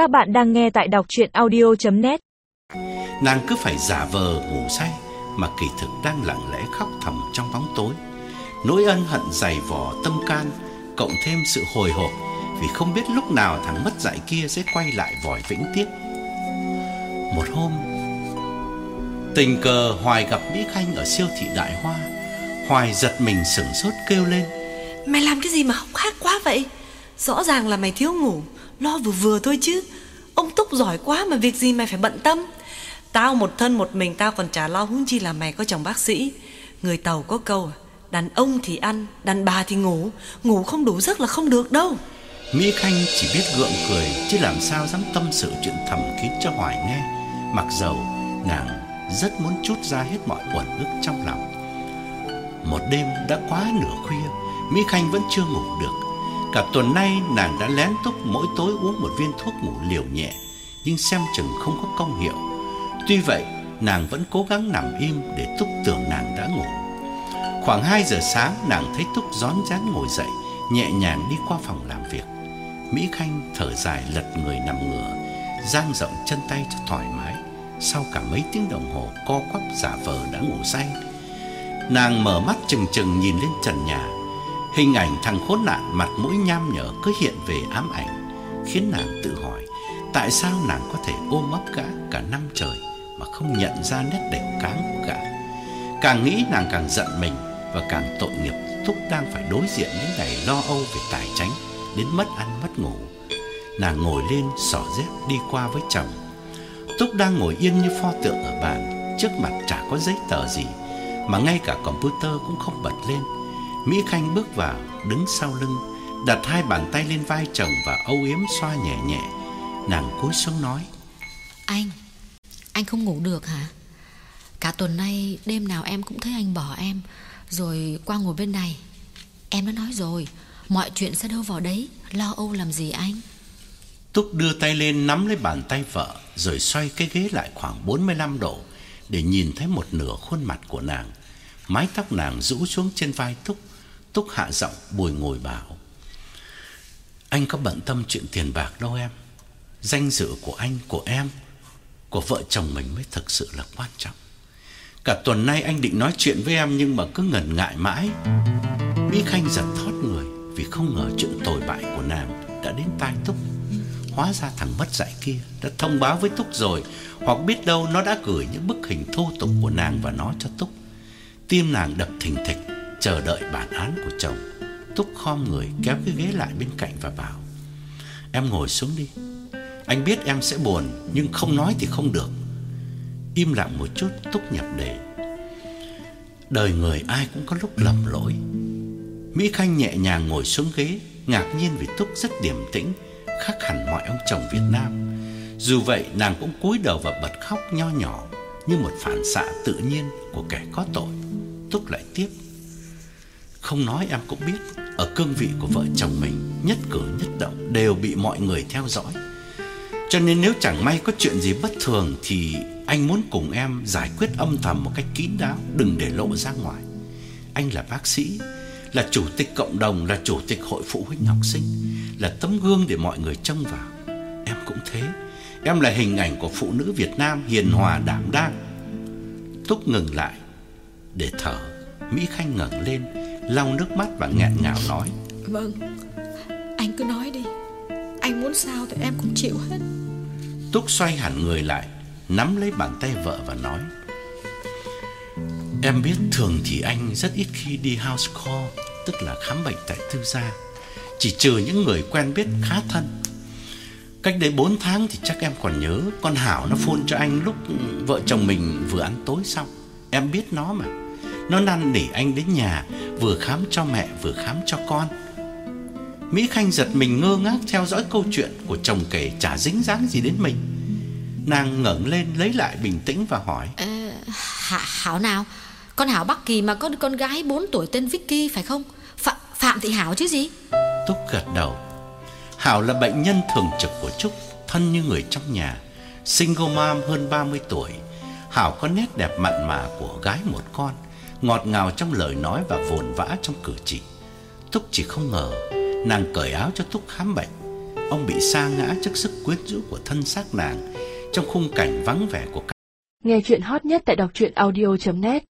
Các bạn đang nghe tại đọc chuyện audio.net Nàng cứ phải giả vờ ngủ say Mà kỳ thực đang lặng lẽ khóc thầm trong bóng tối. Nỗi ân hận dày vò tâm can Cộng thêm sự hồi hộp Vì không biết lúc nào thằng mất dạy kia sẽ quay lại vòi vĩnh tiếp Một hôm Tình cờ Hoài gặp Mỹ Khanh ở siêu thị Đại Hoa. Hoài giật mình sửng sốt kêu lên Mày làm cái gì mà hốc hác quá vậy? Rõ ràng là mày thiếu ngủ Lo vừa vừa thôi chứ. Ông Túc giỏi quá mà việc gì mày phải bận tâm. Tao một thân một mình tao còn chả lo huống chi là mày có chồng bác sĩ. Người Tàu có câu Đàn ông thì ăn, đàn bà thì ngủ. Ngủ không đủ giấc là không được đâu. Mỹ Khanh chỉ biết gượng cười Chứ làm sao dám tâm sự chuyện thầm kín cho Hoài nghe. Mặc dầu nàng rất muốn chút ra hết mọi uẩn ức trong lòng. Một đêm đã quá nửa khuya Mỹ Khanh vẫn chưa ngủ được. Cả tuần nay, nàng đã lén túc mỗi tối uống một viên thuốc ngủ liều nhẹ, Nhưng xem chừng không có công hiệu. Tuy vậy, nàng vẫn cố gắng nằm im để Túc tưởng nàng đã ngủ. Khoảng 2 giờ sáng, nàng thấy Túc rón rén ngồi dậy, Nhẹ nhàng đi qua phòng làm việc. Mỹ Khanh thở dài lật người nằm ngửa, Giang rộng chân tay cho thoải mái. Sau cả mấy tiếng đồng hồ, co quắp giả vờ đã ngủ say. Nàng mở mắt chừng chừng nhìn lên trần nhà. Hình ảnh thằng khốn nạn mặt mũi nham nhở cứ hiện về ám ảnh, Khiến nàng tự hỏi, Tại sao nàng có thể ôm ấp gã cả năm trời Mà không nhận ra nét đẹp cáng của gã? Càng nghĩ nàng càng giận mình Và càng tội nghiệp Túc đang phải đối diện những ngày lo âu về tài chính, Đến mất ăn mất ngủ. Nàng ngồi lên xỏ dép đi qua với chồng. Túc đang ngồi yên như pho tượng ở bàn, Trước mặt chả có giấy tờ gì, Mà ngay cả computer cũng không bật lên. Mỹ Khanh bước vào, đứng sau lưng, đặt hai bàn tay lên vai chồng và âu yếm xoa nhẹ nhẹ. Nàng cúi xuống nói: "Anh, anh không ngủ được hả? Cả tuần nay đêm nào em cũng thấy anh bỏ em, rồi qua ngồi bên này. Em đã nói rồi, mọi chuyện sẽ đâu vào đấy, lo âu làm gì anh?" Túc đưa tay lên nắm lấy bàn tay vợ, rồi xoay cái ghế lại khoảng 45 độ để nhìn thấy một nửa khuôn mặt của nàng. Mái tóc nàng rũ xuống trên vai Túc Túc hạ giọng bùi ngồi bảo Anh có bận tâm chuyện tiền bạc đâu em. Danh dự của anh, của em Của vợ chồng mình mới thực sự là quan trọng. Cả tuần nay anh định nói chuyện với em Nhưng mà cứ ngần ngại mãi. Mỹ Khanh giật thót người Vì không ngờ chuyện tồi bại của nàng Đã đến tai Túc. Hóa ra thằng mất dạy kia Đã thông báo với Túc rồi Hoặc biết đâu nó đã gửi những bức hình thô tục của nàng Và nó cho Túc. Tim nàng đập thình thịch chờ đợi bản án của chồng. Túc khom người kéo cái ghế lại bên cạnh và bảo: "Em ngồi xuống đi. Anh biết em sẽ buồn nhưng không nói thì không được." Im lặng một chút, Túc nhập đề: "Đời người ai cũng có lúc lầm lỗi." Mỹ Khanh nhẹ nhàng ngồi xuống ghế, ngạc nhiên vì Túc rất điềm tĩnh, khác hẳn mọi ông chồng Việt Nam. Dù vậy, nàng cũng cúi đầu và bật khóc nho nhỏ như một phản xạ tự nhiên của kẻ có tội. Túc lại tiếp: không nói em cũng biết, Ở cương vị của vợ chồng mình, Nhất cử nhất động đều bị mọi người theo dõi. Cho nên nếu chẳng may có chuyện gì bất thường Thì anh muốn cùng em giải quyết âm thầm một cách kín đáo, Đừng để lộ ra ngoài. Anh là bác sĩ, Là chủ tịch cộng đồng, Là chủ tịch hội phụ huynh học sinh, Là tấm gương để mọi người trông vào. Em cũng thế. Em là hình ảnh của phụ nữ Việt Nam hiền hòa, đảm đang. Túc ngừng lại Để thở. Mỹ Khanh ngẩng lên lau nước mắt và nghẹn ngào nói. Vâng Anh cứ nói đi. Anh muốn sao thì em cũng chịu hết. Túc xoay hẳn người lại Nắm lấy bàn tay vợ và nói. Em biết thường thì anh rất ít khi đi house call Tức là khám bệnh tại tư gia. Chỉ trừ những người quen biết khá thân. Cách đây 4 tháng thì chắc em còn nhớ Con Hảo nó phone cho anh lúc vợ chồng mình vừa ăn tối xong. Em biết nó mà nó năn nỉ anh đến nhà Vừa khám cho mẹ vừa khám cho con. Mỹ Khanh giật mình ngơ ngác Theo dõi câu chuyện của chồng kể Chả dính dáng gì đến mình. Nàng ngẩng lên lấy lại bình tĩnh và hỏi. Ờ, Hảo nào? Con Hảo Bắc Kỳ mà có con gái 4 tuổi tên Vicky phải không? Phạm, Phạm Thị Hảo chứ gì? Túc gật đầu. Hảo là bệnh nhân thường trực của Trúc Thân như người trong nhà Single mom hơn 30 tuổi. Hảo có nét đẹp mặn mà của gái một con ngọt ngào trong lời nói và vồn vã trong cử chỉ. Túc chỉ không ngờ nàng cởi áo cho Túc khám bệnh, ông bị sa ngã trước sức quyến rũ của thân xác nàng trong khung cảnh vắng vẻ của Nghe chuyện hot nhất tại đọc truyện audio.net